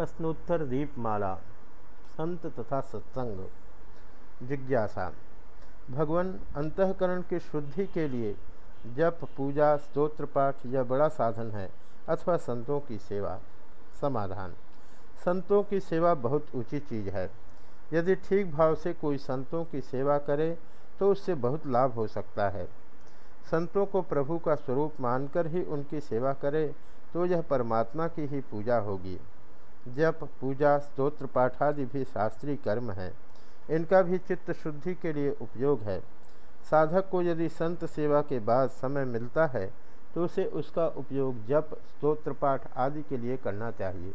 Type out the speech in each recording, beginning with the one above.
प्रश्नोत्तर दीपमाला, संत तथा सत्संग। जिज्ञासा, भगवान अंतकरण की शुद्धि के लिए जप, पूजा, स्तोत्र पाठ यह बड़ा साधन है, अथवा संतों की सेवा। समाधान, संतों की सेवा बहुत ऊँची चीज़ है। यदि ठीक भाव से कोई संतों की सेवा करे तो उससे बहुत लाभ हो सकता है। संतों को प्रभु का स्वरूप मानकर ही उनकी सेवा करे तो यह परमात्मा की ही पूजा होगी। जप, पूजा, स्तोत्र, पाठादि भी शास्त्रीय कर्म है। इनका भी चित्त शुद्धि के लिए उपयोग है। साधक को यदि संत सेवा के बाद समय मिलता है तो उसे उसका उपयोग जप, स्तोत्र, पाठ आदि के लिए करना चाहिए।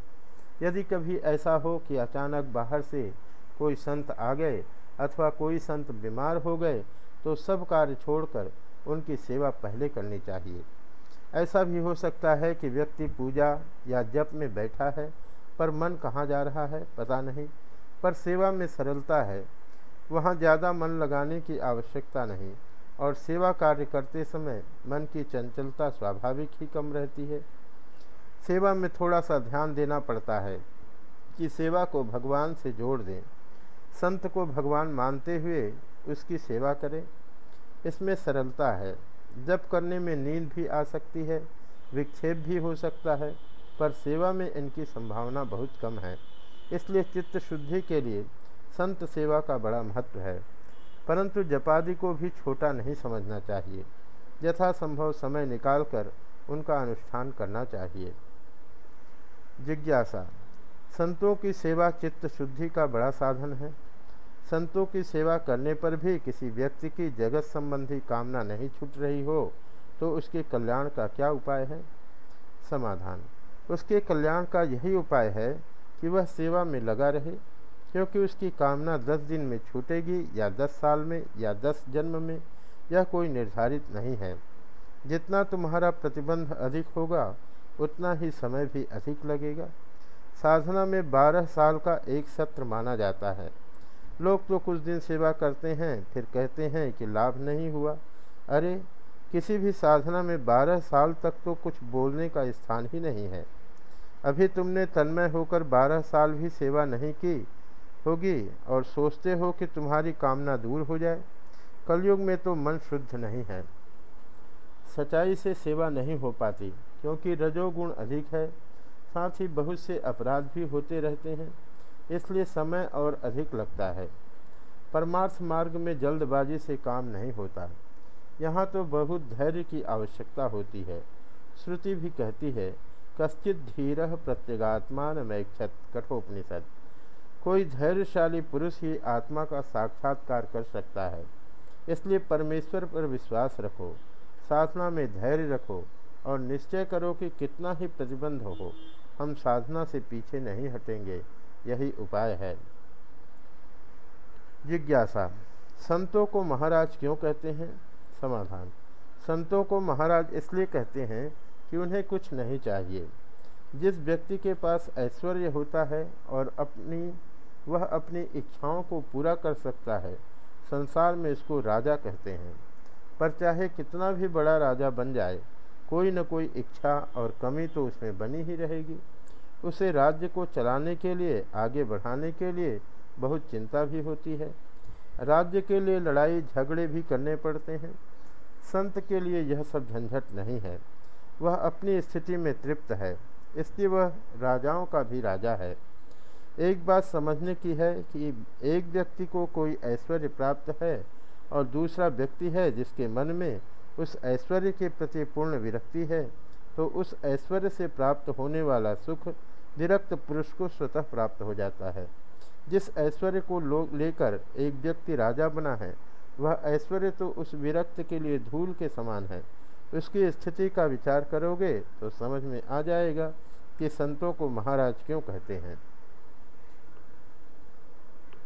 यदि कभी ऐसा हो कि अचानक बाहर से कोई संत आ गए अथवा कोई संत बीमार हो गए तो सब कार्य छोड़कर उनकी सेवा पहले करनी चाहिए। ऐसा भी हो सकता है कि व्यक्ति पूजा या जप में बैठा है पर मन कहाँ जा रहा है, पता नहीं, पर सेवा में सरलता है। वहाँ ज़्यादा मन लगाने की आवश्यकता नहीं, और सेवा कार्य करते समय मन की चंचलता स्वाभाविक ही कम रहती है। सेवा में थोड़ा सा ध्यान देना पड़ता है कि सेवा को भगवान से जोड़ दें। संत को भगवान मानते हुए उसकी सेवा करें। इसमें सरलता है। जब करने में नींद भी आ सकती है, विक्षेप भी हो सकता है। पर सेवा में इनकी संभावना बहुत कम है। इसलिए चित्त शुद्धि के लिए संत सेवा का बड़ा महत्व है। परंतु जपादि को भी छोटा नहीं समझना चाहिए। यथासंभव समय निकालकर उनका अनुष्ठान करना चाहिए। जिज्ञासा। संतों की सेवा चित्त शुद्धि का बड़ा साधन है। संतों की सेवा करने पर भी किसी व्यक्ति की जगत संबंधी कामना नहीं छूट रही हो तो उसके कल्याण का क्या उपाय है? समाधान। उसके कल्याण का यही उपाय है कि वह सेवा में लगा रहे, क्योंकि उसकी कामना दस दिन में छूटेगी, या दस साल में, या दस जन्म में, यह कोई निर्धारित नहीं है। जितना तुम्हारा प्रतिबंध अधिक होगा, उतना ही समय भी अधिक लगेगा। साधना में बारह साल का एक सत्र माना जाता है। लोग तो कुछ दिन सेवा करते हैं, फिर कहते हैं कि लाभ नहीं हुआ। अरे किसी भी साधना में बारह साल तक तो कुछ बोलने का स्थान ही नहीं है। अभी तुमने तन्मय होकर बारह साल भी सेवा नहीं की होगी और सोचते हो कि तुम्हारी कामना दूर हो जाए। कलयुग में तो मन शुद्ध नहीं है। सच्चाई से सेवा नहीं हो पाती, क्योंकि रजोगुण अधिक है। साथ ही बहुत से अपराध भी होते रहते हैं, इसलिए समय और अधिक लगता है। परमार्थ मार्ग में जल्दबाजी से काम नहीं होता। यहाँ तो बहुत धैर्य की आवश्यकता होती है। श्रुति भी कहती है, कश्चित धीर प्रत्यगात्मान मैक्षत कठोपनिषद। कोई धैर्यशाली पुरुष ही आत्मा का साक्षात्कार कर सकता है। इसलिए परमेश्वर पर विश्वास रखो, साधना में धैर्य रखो और निश्चय करो कि कितना ही प्रतिबंध हो, हम साधना से पीछे नहीं हटेंगे। यही उपाय है। जिज्ञासा। संतों को महाराज क्यों कहते हैं? समाधान। संतों को महाराज इसलिए कहते हैं कि उन्हें कुछ नहीं चाहिए। जिस व्यक्ति के पास ऐश्वर्य होता है और अपनी, वह अपनी इच्छाओं को पूरा कर सकता है, संसार में इसको राजा कहते हैं। पर चाहे कितना भी बड़ा राजा बन जाए, कोई न कोई इच्छा और कमी तो उसमें बनी ही रहेगी। उसे राज्य को चलाने के लिए, आगे बढ़ाने के लिए बहुत चिंता भी होती है। राज्य के लिए लड़ाई झगड़े भी करने पड़ते हैं। संत के लिए यह सब झंझट नहीं है। वह अपनी स्थिति में तृप्त है, इसलिए वह राजाओं का भी राजा है। एक बात समझने की है कि एक व्यक्ति को कोई ऐश्वर्य प्राप्त है और दूसरा व्यक्ति है जिसके मन में उस ऐश्वर्य के प्रति पूर्ण विरक्ति है तो उस ऐश्वर्य से प्राप्त होने वाला सुख विरक्त पुरुष को स्वतः प्राप्त हो जाता है। जिस ऐश्वर्य को लोग लेकर एक व्यक्ति राजा बना है वह ऐश्वर्य तो उस विरक्त के लिए धूल के समान है। उसकी स्थिति का विचार करोगे तो समझ में आ जाएगा कि संतों को महाराज क्यों कहते हैं।